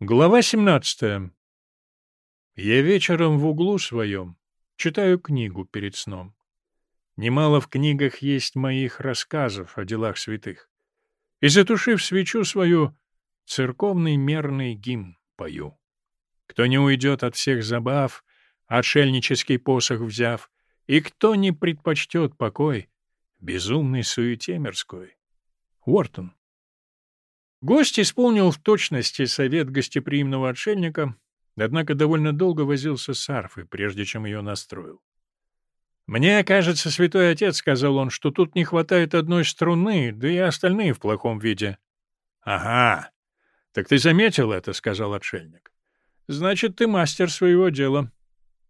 Глава 17. Я вечером в углу своем читаю книгу перед сном. Немало в книгах есть моих рассказов о делах святых. И, затушив свечу свою, церковный мерный гимн пою. Кто не уйдет от всех забав, отшельнический посох взяв, и кто не предпочтет покой, безумной суете мирской. Уортон. Гость исполнил в точности совет гостеприимного отшельника, однако довольно долго возился с арфой, прежде чем ее настроил. «Мне кажется, святой отец, — сказал он, — что тут не хватает одной струны, да и остальные в плохом виде». «Ага. Так ты заметил это, — сказал отшельник. Значит, ты мастер своего дела.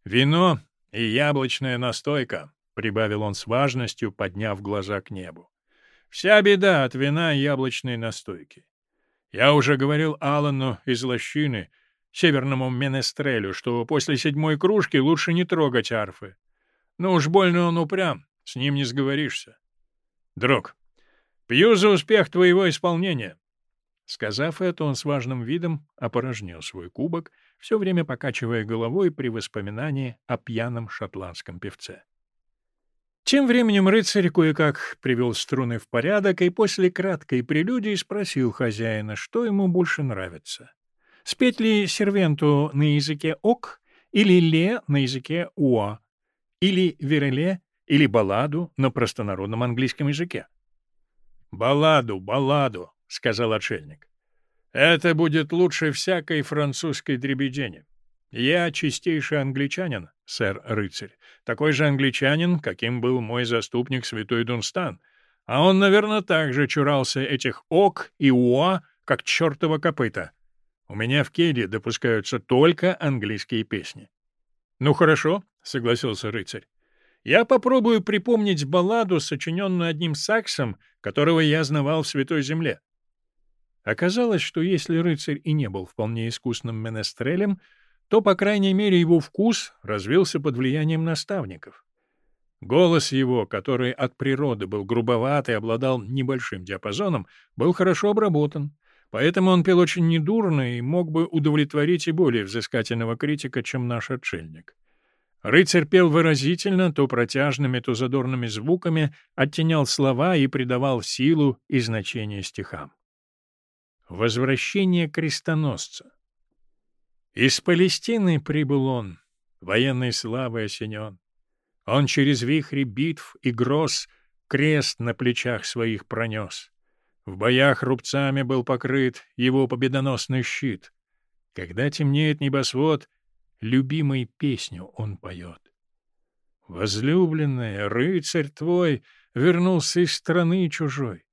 Вино и яблочная настойка, — прибавил он с важностью, подняв глаза к небу. Вся беда от вина и яблочной настойки. Я уже говорил Аллану из лощины, северному менестрелю, что после седьмой кружки лучше не трогать арфы. Но уж больно он упрям, с ним не сговоришься. Друг, пью за успех твоего исполнения. Сказав это, он с важным видом опорожнил свой кубок, все время покачивая головой при воспоминании о пьяном шотландском певце. Тем временем рыцарь кое-как привел струны в порядок и после краткой прелюдии спросил хозяина, что ему больше нравится. Спеть ли сервенту на языке ок или ле на языке уа, или вереле или балладу на простонародном английском языке? «Балладу, балладу», — сказал отшельник. «Это будет лучше всякой французской дребедени. Я чистейший англичанин, сэр-рыцарь, такой же англичанин, каким был мой заступник святой Дунстан, а он, наверное, также чурался этих ок и уа, как чертова копыта. У меня в Кеде допускаются только английские песни. — Ну хорошо, — согласился рыцарь. — Я попробую припомнить балладу, сочиненную одним саксом, которого я знавал в Святой Земле. Оказалось, что если рыцарь и не был вполне искусным менестрелем, то, по крайней мере, его вкус развился под влиянием наставников. Голос его, который от природы был грубоват и обладал небольшим диапазоном, был хорошо обработан, поэтому он пел очень недурно и мог бы удовлетворить и более взыскательного критика, чем наш отшельник. Рыцарь пел выразительно, то протяжными, то задорными звуками, оттенял слова и придавал силу и значение стихам. Возвращение крестоносца из Палестины прибыл он, военной славой осенен. Он через вихри битв и гроз крест на плечах своих пронес. В боях рубцами был покрыт его победоносный щит. Когда темнеет небосвод, любимой песню он поет. Возлюбленная, рыцарь твой вернулся из страны чужой.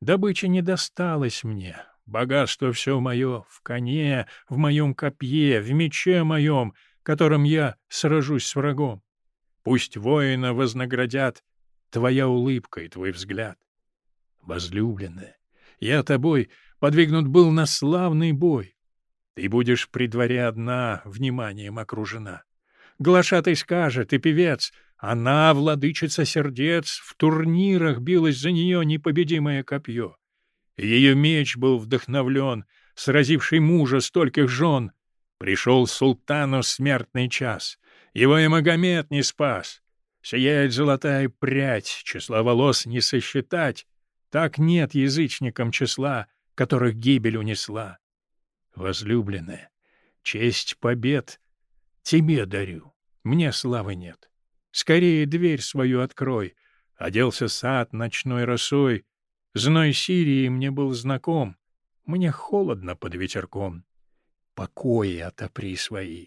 Добыча не досталась мне, Богатство все мое в коне, в моем копье, в мече моем, которым я сражусь с врагом. Пусть воина вознаградят твоя улыбка и твой взгляд. Возлюбленная, я тобой подвигнут был на славный бой. Ты будешь при дворе одна, вниманием окружена. Глашатый скажет, и певец, она, владычица сердец, в турнирах билась за нее непобедимое копье. Ее меч был вдохновлен, сразивший мужа стольких жен. Пришел султану смертный час. Его и Магомед не спас. Сияет золотая прядь, числа волос не сосчитать. Так нет язычникам числа, которых гибель унесла. Возлюбленная, честь побед тебе дарю, мне славы нет. Скорее дверь свою открой, оделся сад ночной росой, Зной Сирии мне был знаком. Мне холодно под ветерком. Покои отопри свои.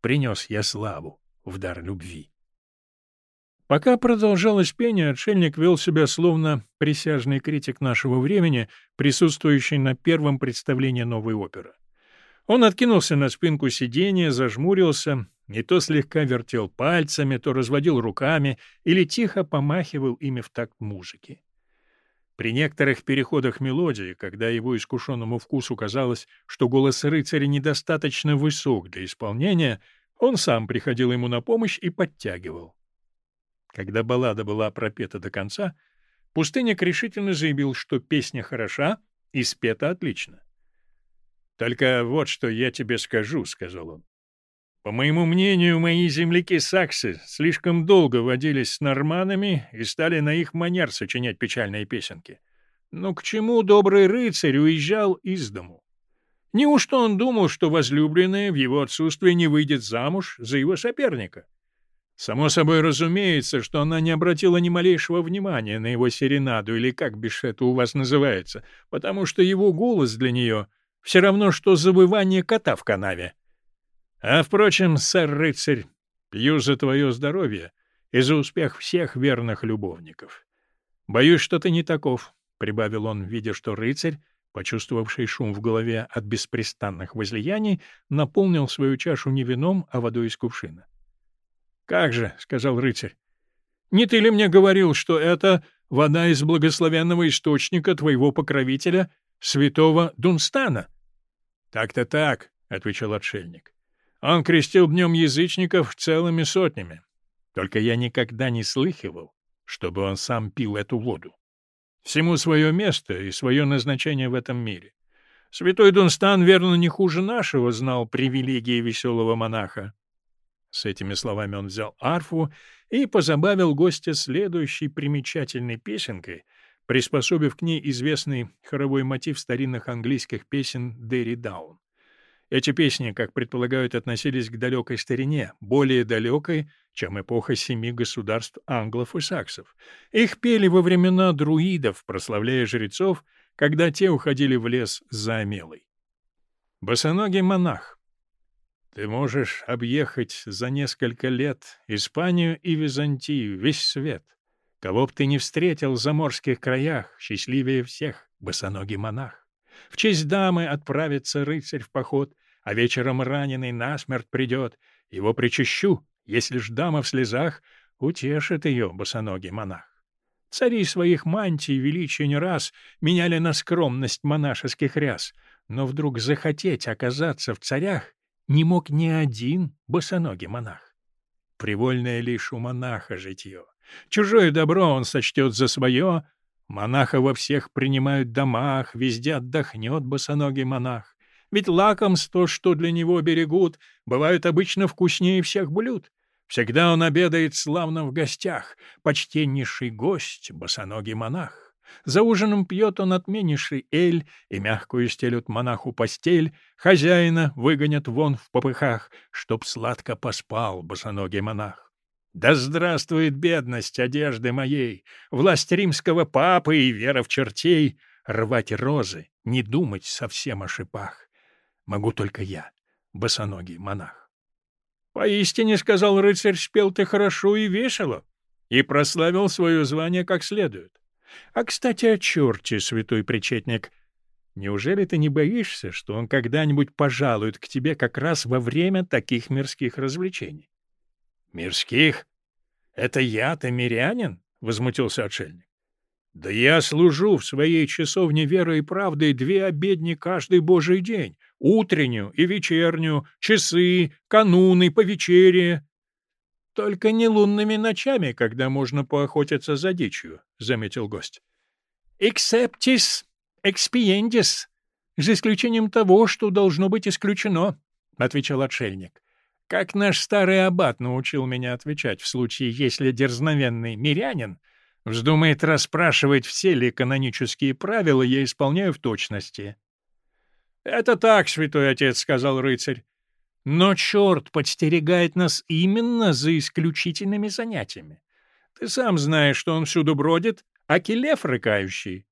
Принес я славу в дар любви. Пока продолжалось пение, отшельник вел себя словно присяжный критик нашего времени, присутствующий на первом представлении новой оперы. Он откинулся на спинку сиденья, зажмурился, и то слегка вертел пальцами, то разводил руками или тихо помахивал ими в такт музыки. При некоторых переходах мелодии, когда его искушенному вкусу казалось, что голос рыцаря недостаточно высок для исполнения, он сам приходил ему на помощь и подтягивал. Когда баллада была пропета до конца, Пустыник решительно заявил, что песня хороша и спета отлично. «Только вот что я тебе скажу», — сказал он. «По моему мнению, мои земляки-саксы слишком долго водились с норманами и стали на их манер сочинять печальные песенки. Но к чему добрый рыцарь уезжал из дому? Неужто он думал, что возлюбленная в его отсутствие не выйдет замуж за его соперника? Само собой разумеется, что она не обратила ни малейшего внимания на его серенаду, или как бишь это у вас называется, потому что его голос для нее все равно, что завывание кота в канаве. А, впрочем, сэр-рыцарь, пью за твое здоровье и за успех всех верных любовников. Боюсь, что ты не таков, — прибавил он, видя, что рыцарь, почувствовавший шум в голове от беспрестанных возлияний, наполнил свою чашу не вином, а водой из кувшина. «Как же», — сказал рыцарь, — «не ты ли мне говорил, что это вода из благословенного источника твоего покровителя, святого Дунстана?» «Так-то так», — отвечал отшельник. «Он крестил днем язычников целыми сотнями. Только я никогда не слыхивал, чтобы он сам пил эту воду. Всему свое место и свое назначение в этом мире. Святой Дунстан, верно, не хуже нашего знал привилегии веселого монаха. С этими словами он взял арфу и позабавил гостя следующей примечательной песенкой, приспособив к ней известный хоровой мотив старинных английских песен «Дерри Даун». Эти песни, как предполагают, относились к далекой старине, более далекой, чем эпоха семи государств англов и саксов. Их пели во времена друидов, прославляя жрецов, когда те уходили в лес за омелой. Босоногий монах ты можешь объехать за несколько лет Испанию и Византию, весь свет. Кого б ты не встретил в заморских краях, счастливее всех, босоногий монах. В честь дамы отправится рыцарь в поход, а вечером раненый насмерть придет. Его причащу, если ж дама в слезах, утешит ее босоногий монах. Цари своих мантий величия не раз меняли на скромность монашеских ряс, но вдруг захотеть оказаться в царях не мог ни один босоногий монах. Привольное лишь у монаха житье. Чужое добро он сочтет за свое, монаха во всех принимают домах, везде отдохнет босоногий монах. Ведь лакомство, что для него берегут, бывают обычно вкуснее всех блюд. Всегда он обедает славно в гостях, почтеннейший гость, босоногий монах. За ужином пьет он отменнейший эль, и мягкую стелют монаху постель, хозяина выгонят вон в попыхах, чтоб сладко поспал босоногий монах. Да здравствует бедность одежды моей, власть римского папы и вера в чертей, рвать розы, не думать совсем о шипах. Могу только я, босоногий монах. Поистине, — сказал рыцарь, — спел ты хорошо и весело, и прославил свое звание как следует. А, кстати, о черте, святой причетник. Неужели ты не боишься, что он когда-нибудь пожалует к тебе как раз во время таких мирских развлечений? — Мирских? Это я-то мирянин? — возмутился отшельник. — Да я служу в своей часовне верой и правдой две обедни каждый божий день, утреннюю и вечернюю, часы, кануны, по вечере. Только не лунными ночами, когда можно поохотиться за дичью, — заметил гость. — Exceptis expiendis, за исключением того, что должно быть исключено, — отвечал отшельник. Как наш старый аббат научил меня отвечать в случае, если дерзновенный мирянин вздумает расспрашивать, все ли канонические правила я исполняю в точности. — Это так, святой отец, — сказал рыцарь. Но черт подстерегает нас именно за исключительными занятиями. Ты сам знаешь, что он всюду бродит, а келев рыкающий.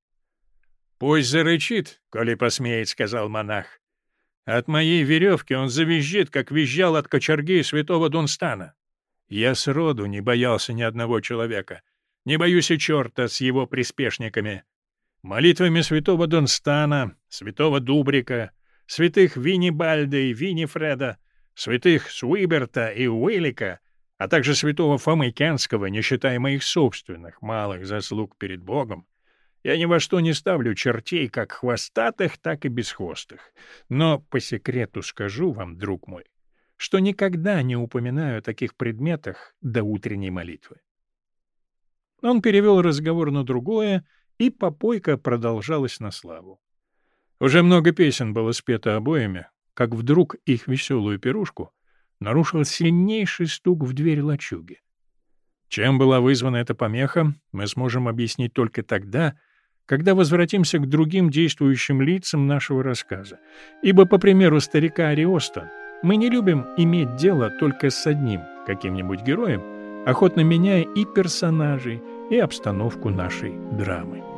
— Пусть зарычит, коли посмеет, — сказал монах. От моей веревки он завизжит, как визжал от кочерги святого Дунстана. Я сроду не боялся ни одного человека. Не боюсь и черта с его приспешниками. Молитвами святого Дунстана, святого Дубрика, святых Виннибальда и Виннифреда, святых Суиберта и Уэлика, а также святого Фомы Кянского, не считая моих собственных малых заслуг перед Богом, я ни во что не ставлю чертей, как хвостатых, так и бесхвостых. Но по секрету скажу вам, друг мой, что никогда не упоминаю о таких предметах до утренней молитвы. Он перевел разговор на другое, и попойка продолжалась на славу. Уже много песен было спето обоими, как вдруг их веселую пирушку нарушил сильнейший стук в дверь лачуги. Чем была вызвана эта помеха, мы сможем объяснить только тогда, когда возвратимся к другим действующим лицам нашего рассказа. Ибо, по примеру старика Ариоста, мы не любим иметь дело только с одним каким-нибудь героем, охотно меняя и персонажей, и обстановку нашей драмы.